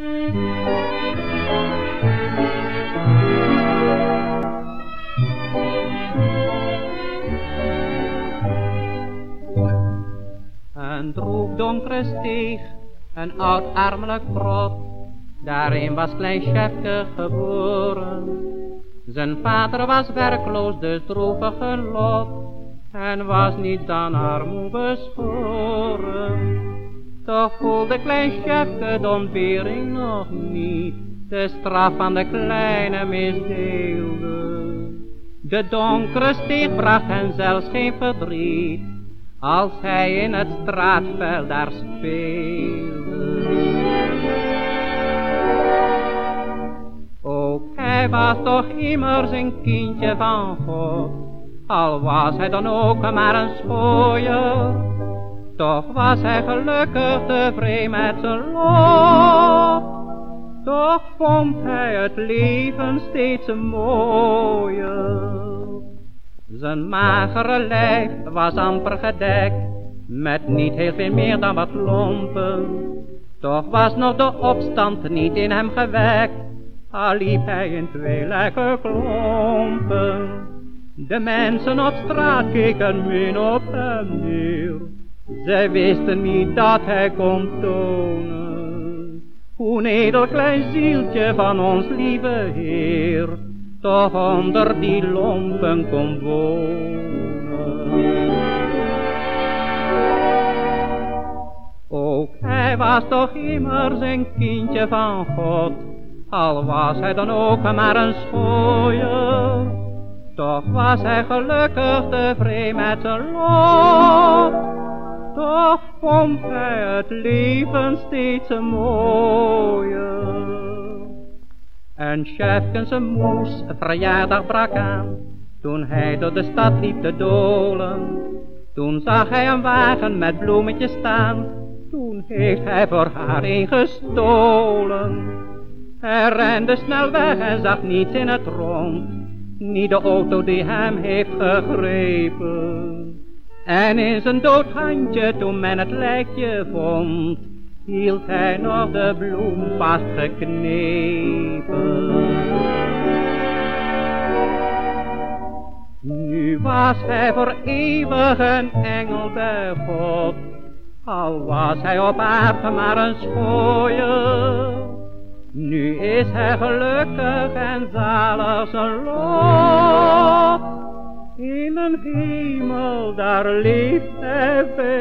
Een droef donkere steeg, een oud armelijk grot, daarin was klein Sjefke geboren. Zijn vader was werkloos, dus droevige lot, en was niet dan armoe beschoren. Toch voelde klein Sjefke de ontbering nog niet, de straf van de kleine misdeelde. De donkere steeg bracht hen zelfs geen verdriet, als hij in het straatveld daar speelde. Ook hij was toch immers een kindje van God, al was hij dan ook maar een schooier. Toch was hij gelukkig tevreden met zijn lot, toch vond hij het leven steeds mooier. Zijn magere lijf was amper gedekt, met niet heel veel meer dan wat lompen. Toch was nog de opstand niet in hem gewekt, al liep hij in twee lekker klompen. De mensen op straat keken min op hem neer, zij wisten niet dat hij kon tonen. Hoe edel klein zieltje van ons lieve Heer, toch onder die lompen kon wonen. Ook hij was toch immers een kindje van God, al was hij dan ook maar een schooier. Toch was hij gelukkig tevreden met zijn lot, toch vond hij het leven steeds mooier. En Sjefkens moes verjaardag brak aan, toen hij door de stad liep te dolen. Toen zag hij een wagen met bloemetjes staan, toen heeft hij voor haar een gestolen. Hij rende snel weg en zag niets in het rond, niet de auto die hem heeft gegrepen. En in zijn doodhandje, toen men het lijkje vond, hield hij nog de bloem vastgeknepen. Nu was hij voor eeuwig een engel bij God, al was hij op aarde maar een schooier. Nu is hij gelukkig en zalig zijn lot. In een hemel, daar leeft hij veel mooier.